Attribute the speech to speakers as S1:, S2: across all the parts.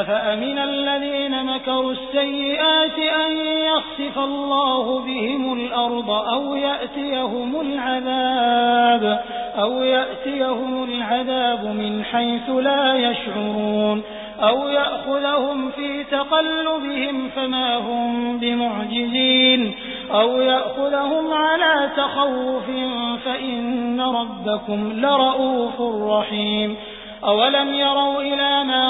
S1: أفأمن الذين مكروا السيئات أن يخسف الله بهم الأرض أو يأتيهم العذاب أو يأتيهم العذاب من حيث لا يشعرون أو يأخذهم في تقلبهم فما هم بمعجزين أو يأخذهم على تخوف فإن ربكم لرؤوف رحيم أولم يروا إلى ما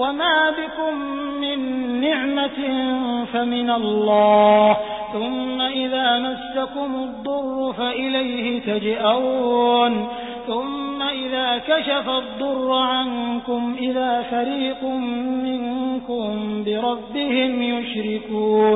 S1: وما بكم من نعمة فمن الله ثم إذا مسكم الضر فإليه تجأرون ثم إذا كشف الضر عنكم إذا فريق منكم بربهم يشركون